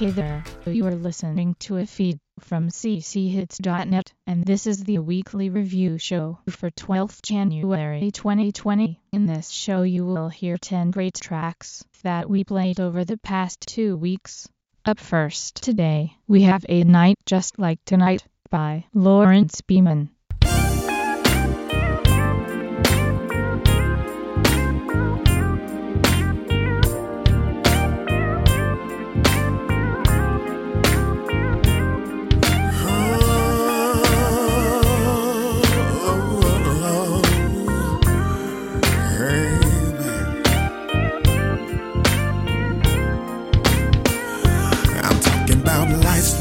Hey there, you are listening to a feed from cchits.net, and this is the weekly review show for 12th January 2020. In this show you will hear 10 great tracks that we played over the past two weeks. Up first today, we have A Night Just Like Tonight by Lawrence Beeman.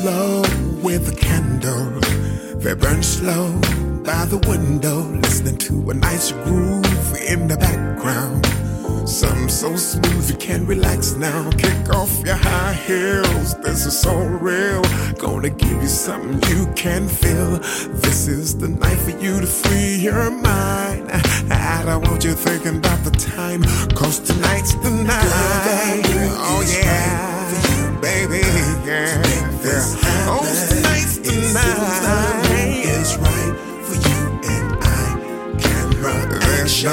Lights low with a candle that burns slow by the window, listening to a nice groove in the background. Something so smooth you can't relax now. Kick off your high heels. This is so real. Gonna give you something you can feel. This is the night for you to free your mind. I don't want you thinking about the time, cause tonight's the night. Oh yeah, baby, yeah, yeah. Oh, tonight's the night. It's right for you and I run There's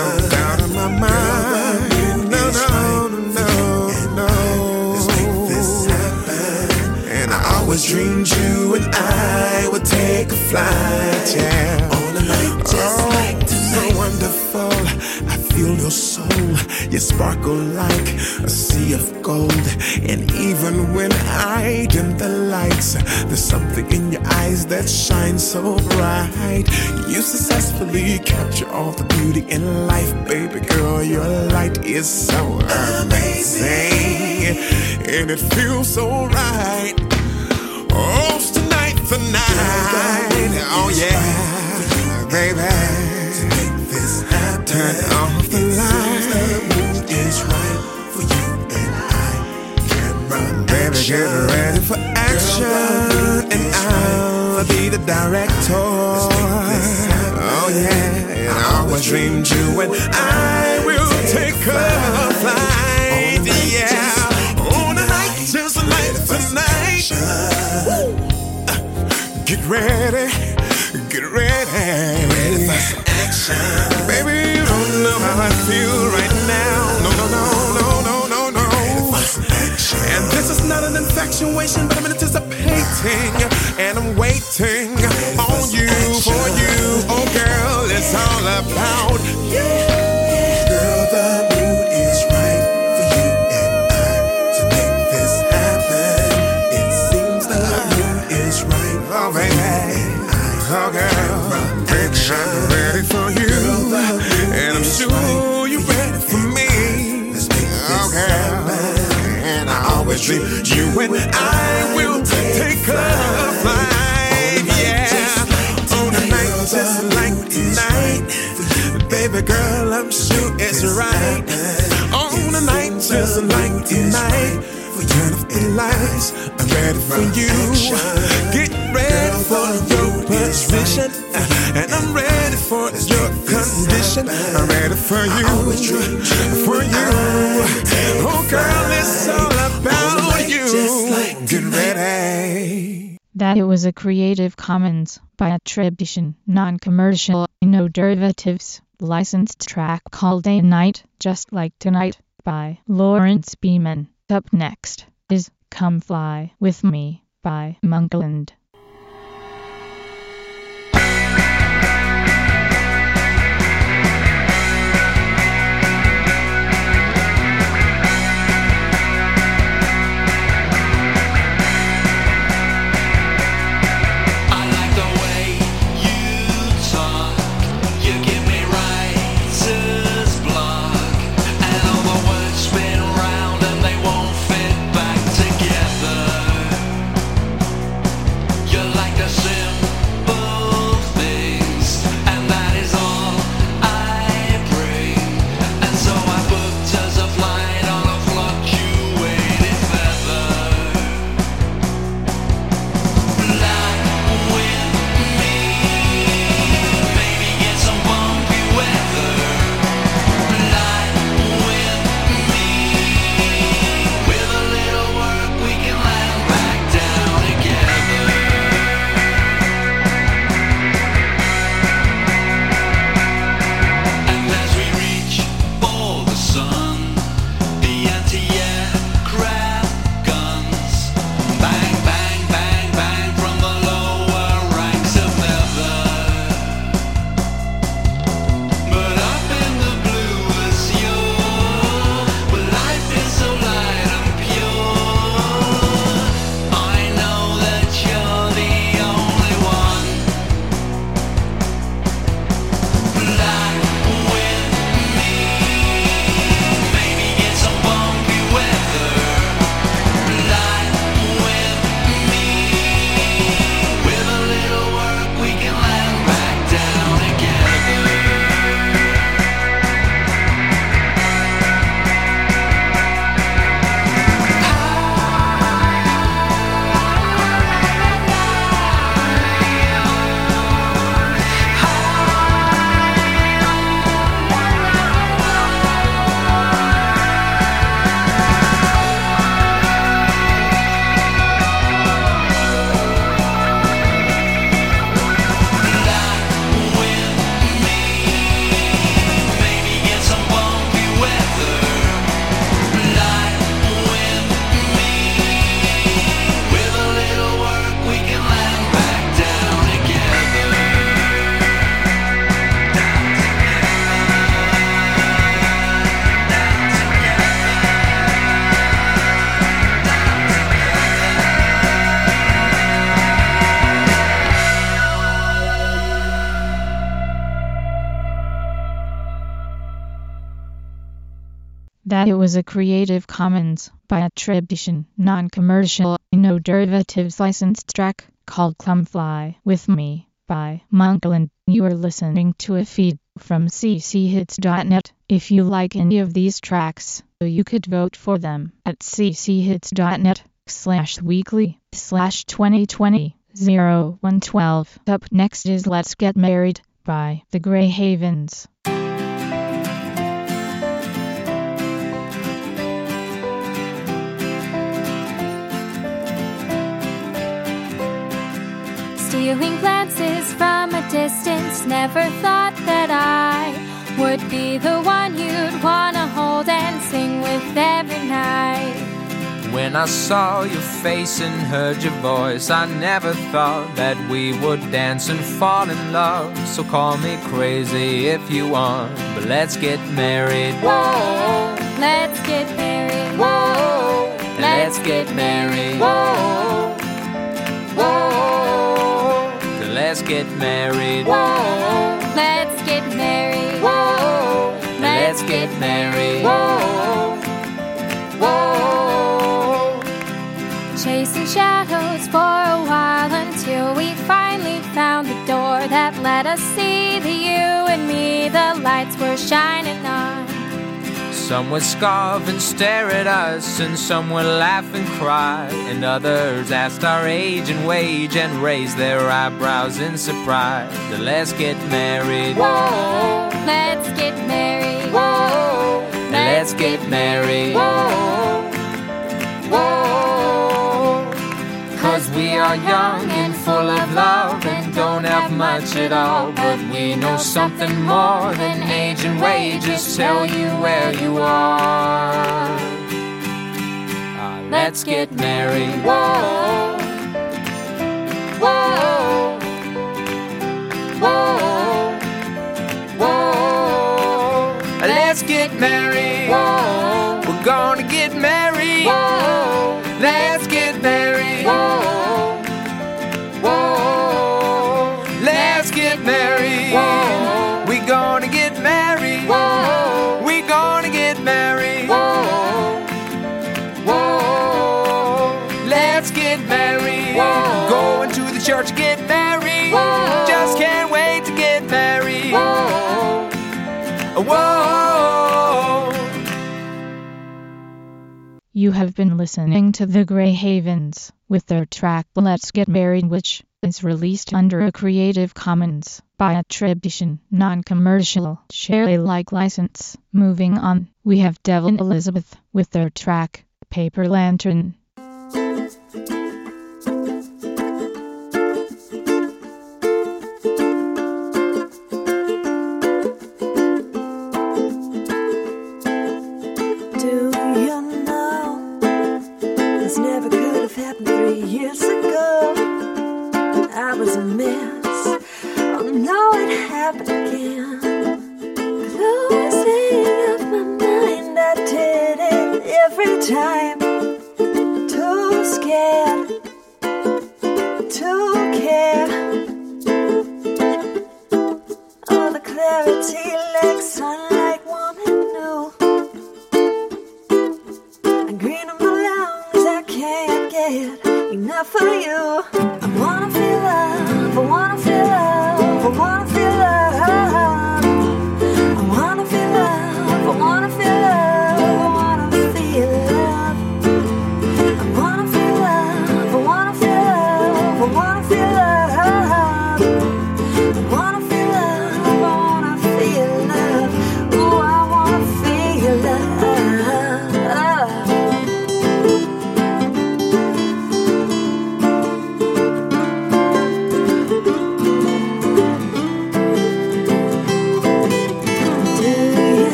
you and I will take a flight, yeah. On a night just oh, like tonight. So wonderful. I feel your soul. You sparkle like a sea of gold. And even when I dim the lights, there's something in your eyes that shines so bright. You successfully capture all the beauty in life, baby girl. Your light is so amazing. And it feels so right. Oh, tonight the night. Oh yeah, baby. Turn off the lights. The mood is right for you and I run. Baby, get ready for action, and I'll be the director. Oh yeah, and I always dreamed you and I will take a flight. Get ready, get ready. Ready for some action. Baby, you don't know how I feel right now. No, no, no, no, no, no, no. And this is not an infatuation, but I'm anticipating. And I'm waiting on you, for you. Oh, girl, it's all about you. Dream you and I will take a flight. Yeah. On a night just like tonight. Baby girl, I'm sure it's right. On a night just like tonight. Turn off the lights. I'm ready for you. Get ready for your position. And I'm ready for your condition. I'm ready for you. For you. Oh, girl, it's all about you. Get ready. That it was a Creative Commons by attribution, non-commercial, no derivatives, licensed track called A Night Just Like Tonight by Lawrence Beeman. Up next is Come Fly With Me by Monkland. It was a Creative Commons by attribution, non-commercial, no derivatives licensed track called Come Fly With Me by Monkland. You are listening to a feed from cchits.net. If you like any of these tracks, you could vote for them at cchits.net slash weekly slash 2020 0112. Up next is Let's Get Married by The Grey Havens. Stealing glances from a distance, never thought that I would be the one you'd wanna hold and sing with every night. When I saw your face and heard your voice, I never thought that we would dance and fall in love. So call me crazy if you want, but let's get married. Whoa, let's get married. Whoa, Let's get married. Whoa, whoa, Let's get married. whoa, let's get married. Whoa, Let's get married. Whoa, whoa. Chasing shadows for a while until we finally found the door that let us see the you and me the lights were shining on. Some would scoff and stare at us, and some would laugh and cry, and others asked our age and wage and raised their eyebrows in surprise. Let's get married. Whoa, let's get married. Whoa, Let's get married. Whoa, whoa. Cause we are young and full of much at all. But we know something more than age and wages tell you where you are. Ah, let's get married. Whoa, whoa, whoa, whoa. Let's get married. You have been listening to the Grey Havens with their track Let's Get Married which is released under a Creative Commons by attribution, non-commercial, share Alike license. Moving on, we have Devon Elizabeth with their track Paper Lantern.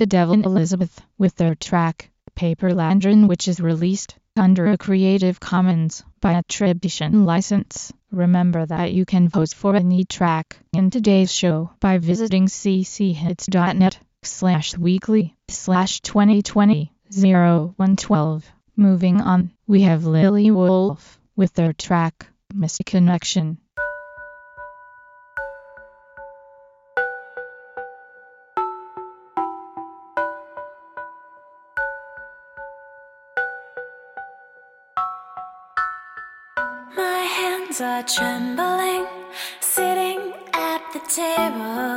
To Devon Elizabeth with their track Paper Lantern which is released under a Creative Commons by attribution license. Remember that you can vote for any track in today's show by visiting cchits.net slash weekly slash 2020 0112. Moving on, we have Lily Wolf with their track Misconnection. Hands are trembling, sitting at the table.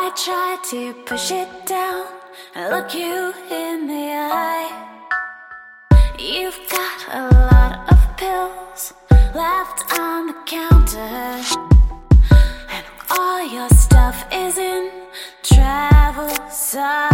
I try to push it down and look you in the eye. You've got a lot of pills left on the counter, and all your stuff is in travel size.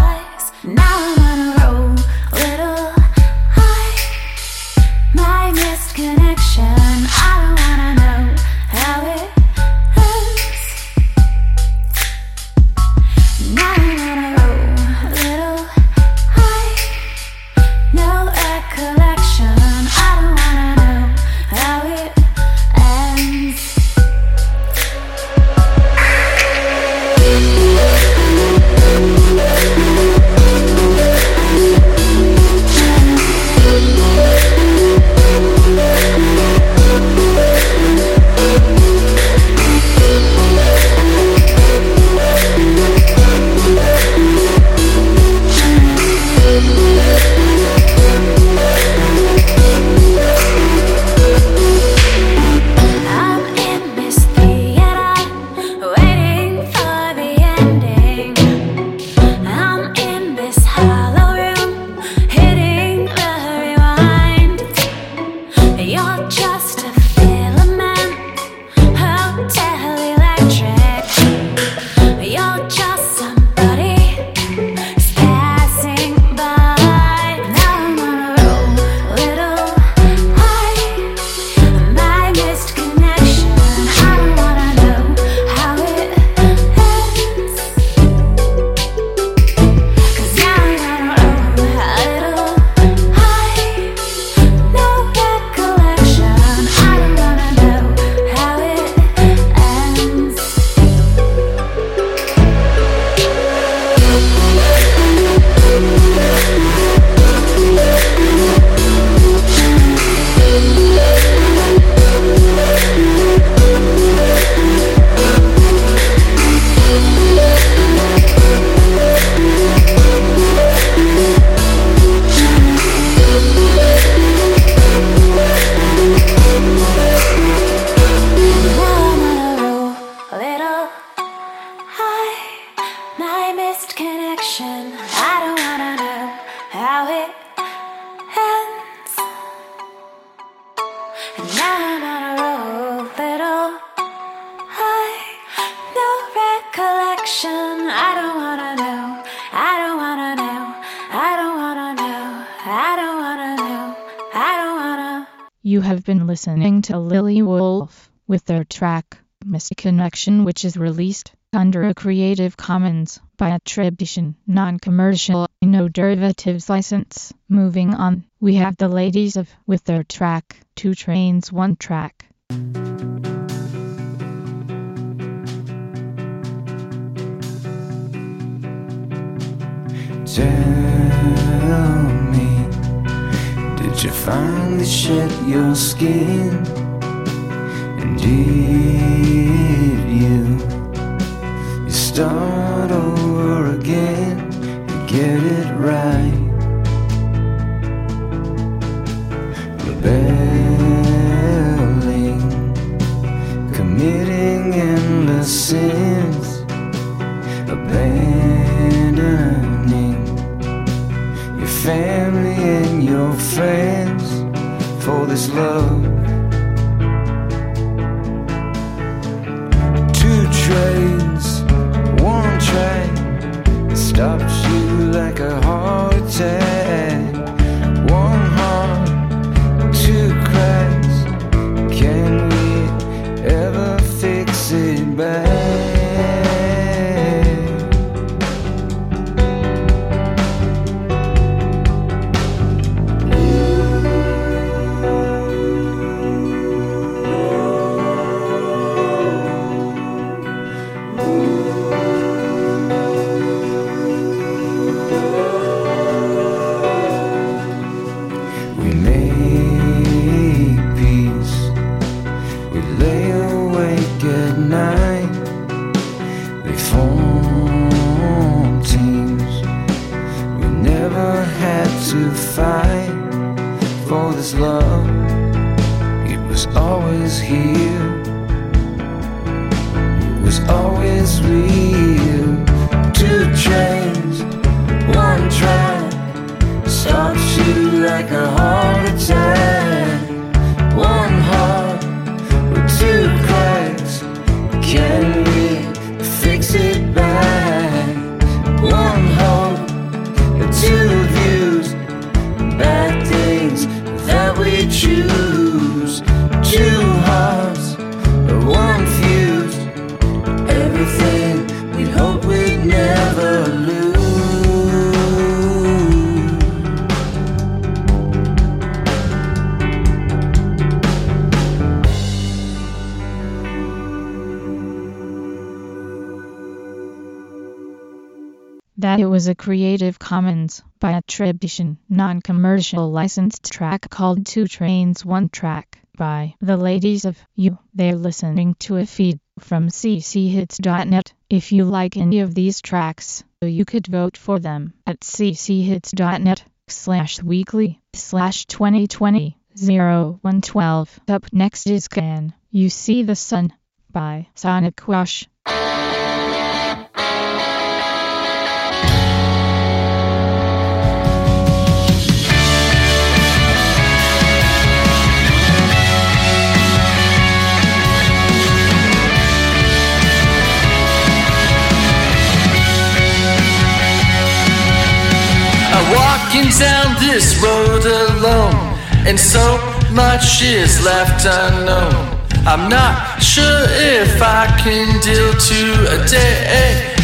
Listening to Lily Wolf with their track Misconnection which is released under a Creative Commons by attribution, non-commercial, no derivatives license. Moving on, we have the ladies of with their track Two Trains One Track. Tell me, you finally shed your skin? And did you, you start was a Creative Commons by attribution, non-commercial licensed track called Two Trains One Track by The Ladies of You. They're listening to a feed from cchits.net. If you like any of these tracks, you could vote for them at cchits.net slash weekly slash 2020 0112. Up next is Can You See the Sun by Sonic Wash. Road alone, and so much is left unknown. I'm not sure if I can deal to a day.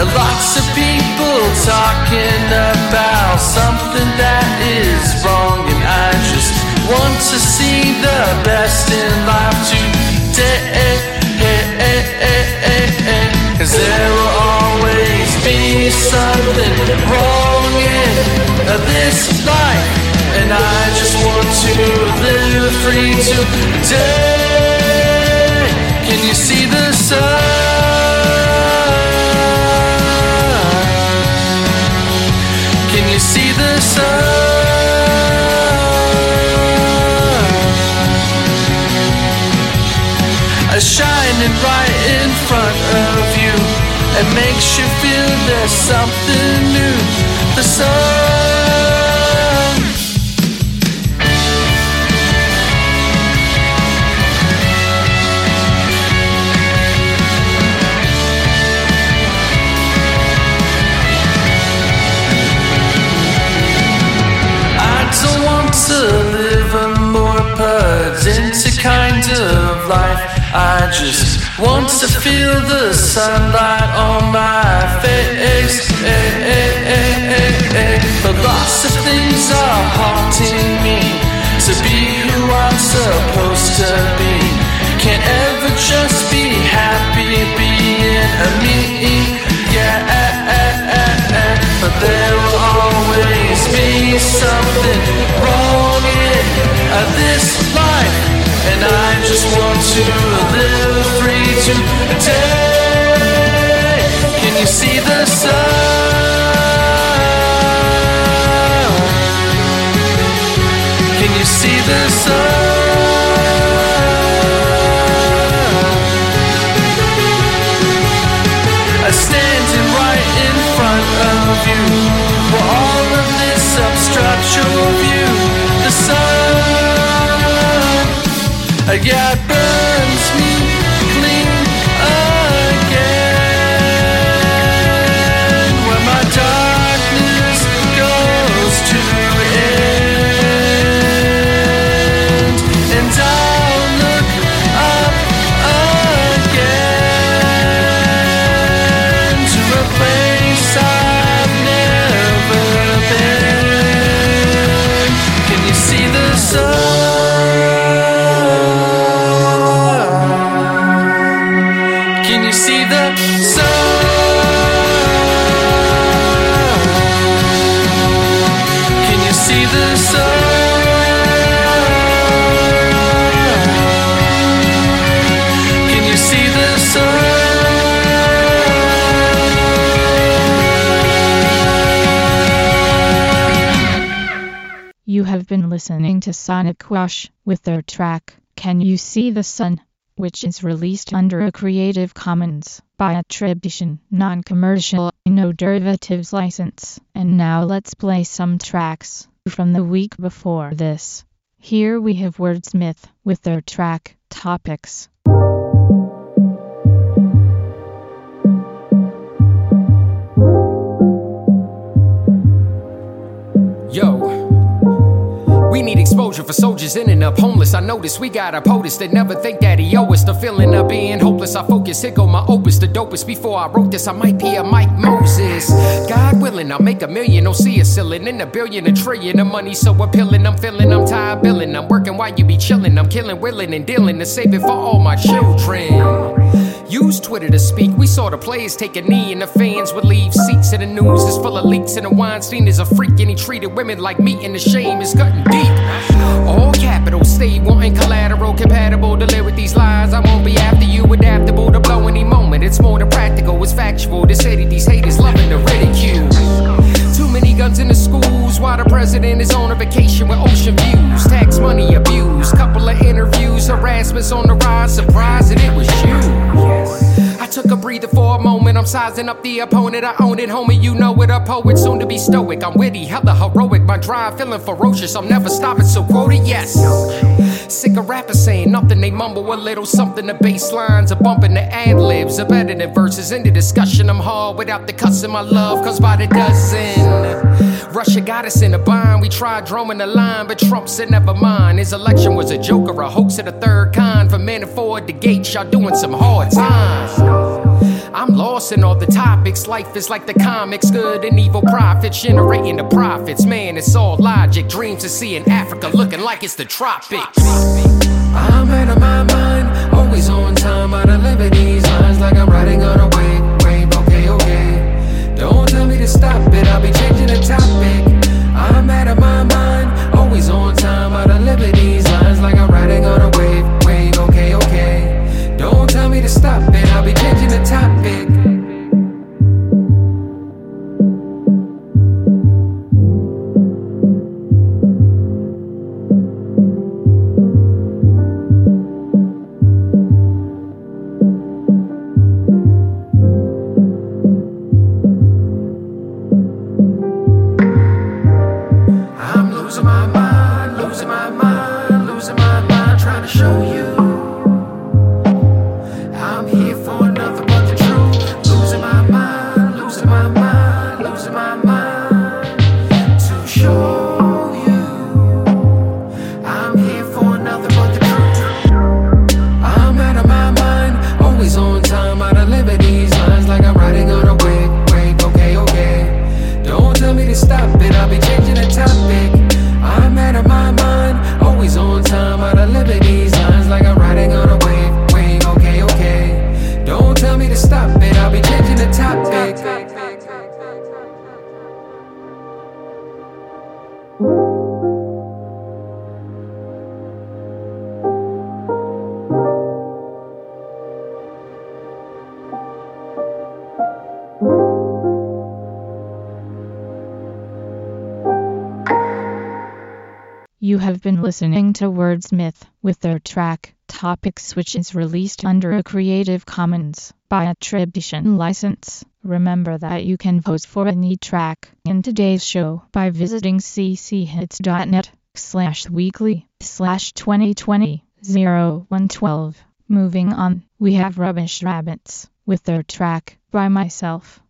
Lots of people talking about something that is wrong, and I just want to see the best in life today. Cause there will always be something wrong in this life And I just want to live free today Can you see the sun? Can you see the sun? A shining right in front of you It makes you feel there's something new The sun I don't want to live a more pedantic kind of life. I just want to feel the sunlight on my face. But lots of things are haunting me to be who I'm supposed to be. Can't ever just be happy being a me. Yeah, but there will always be something wrong in this life, and I just want to live free today. Can you see the sun? Can you see the sun? Uh, standing right in front of you. Been listening to Sonic Wash with their track, Can You See the Sun? which is released under a Creative Commons by attribution, non-commercial, no derivatives license. And now let's play some tracks from the week before this. Here we have Wordsmith with their track, Topics. We need exposure for soldiers ending up homeless. I notice we got a POTUS that never think that he owe us. The feeling of being hopeless. I focus, here go my opus, the dopest. Before I wrote this, I might be a Mike Moses. God willing, I'll make a million. Don't see a ceiling in a billion, a trillion. of money so appealing. I'm feeling, I'm tired billing. I'm working while you be chilling. I'm killing, willing, and dealing to save it for all my children. Use Twitter to speak. We saw the players take a knee, and the fans would leave seats. And the news is full of leaks, and the Weinstein is a freak, and he treated women like meat, and the shame is cutting deep. All capital, stay wanting collateral, compatible to live with these lies. I won't be after you, adaptable to blow any moment. It's more than practical, it's factual. The city, these haters loving the ridicule. Too many guns in the schools while the president is on a vacation with ocean views. Tax money abuse, couple of interviews, harassment's on the rise. Took a breather for a moment. I'm sizing up the opponent. I own it, homie. You know it. A poet, soon to be stoic. I'm witty, hella heroic. My drive feeling ferocious. I'm never stopping, so quote it, yes. Sick of rappers saying nothing. They mumble a little something. The bass lines are bumping. The ad libs are better than verses. In the discussion, I'm hard without the cussing my love. Cause by the dozen. Russia got us in a bind. We tried drawing the line, but Trump said never mind. His election was a joke or a hoax of the third kind. For men afford the gate, y'all doing some hard times. I'm lost in all the topics. Life is like the comics, good and evil prophets generating the profits. Man, it's all logic. Dreams of seeing Africa looking like it's the tropics. I'm out of my mind, always on time. I deliver these lines like I'm riding on a wave, wave. Okay, okay. Don't tell me to stop it, I'll be changing the topic. I'm out of my mind, listening to Wordsmith with their track, Topics which is released under a Creative Commons by attribution license. Remember that you can vote for any track in today's show by visiting cchits.net slash weekly slash 2020 0112. Moving on, we have Rubbish Rabbits with their track, By Myself.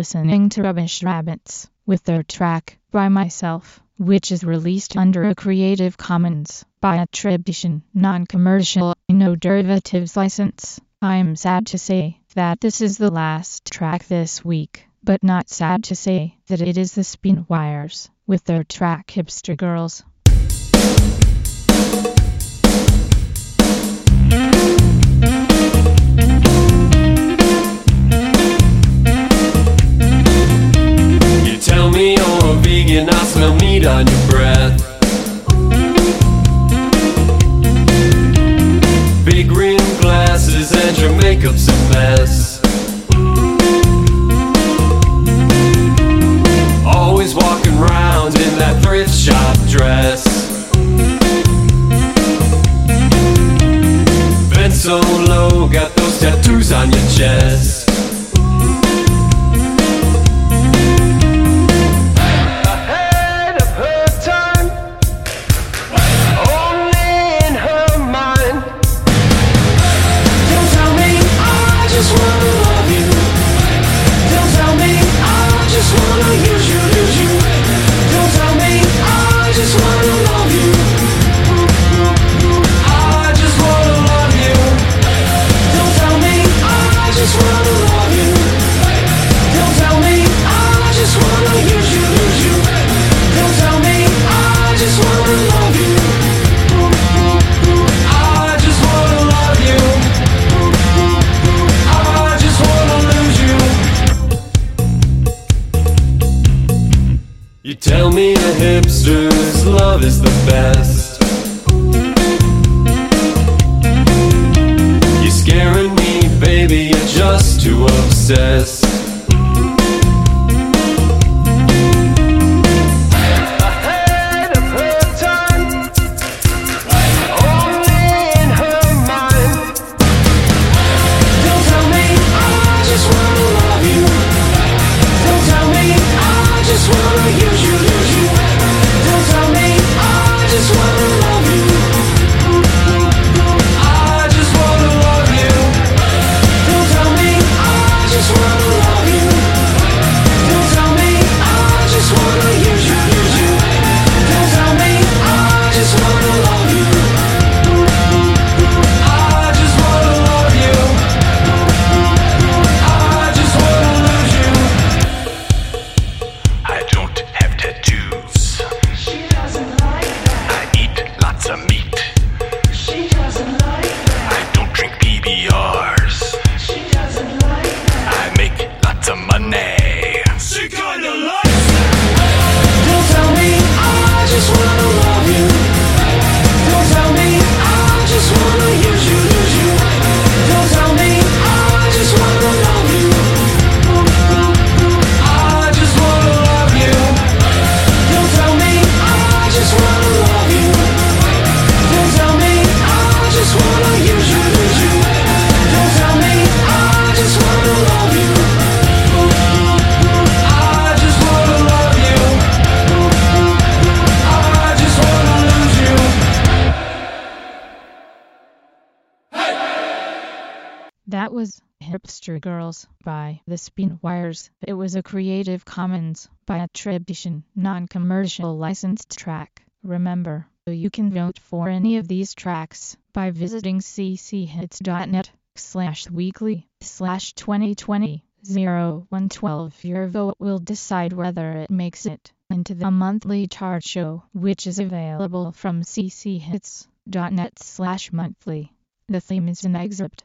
listening to Rubbish Rabbits with their track, By Myself, which is released under a Creative Commons by attribution, non-commercial, no derivatives license. I'm sad to say that this is the last track this week, but not sad to say that it is the Spin Wires with their track Hipster Girls. on your breath. love is the best. Girls by The Spin Wires. It was a Creative Commons by attribution, non-commercial licensed track. Remember, you can vote for any of these tracks by visiting cchits.net slash weekly slash 2020 0112. Your vote will decide whether it makes it into the monthly chart show, which is available from cchits.net slash monthly. The theme is an excerpt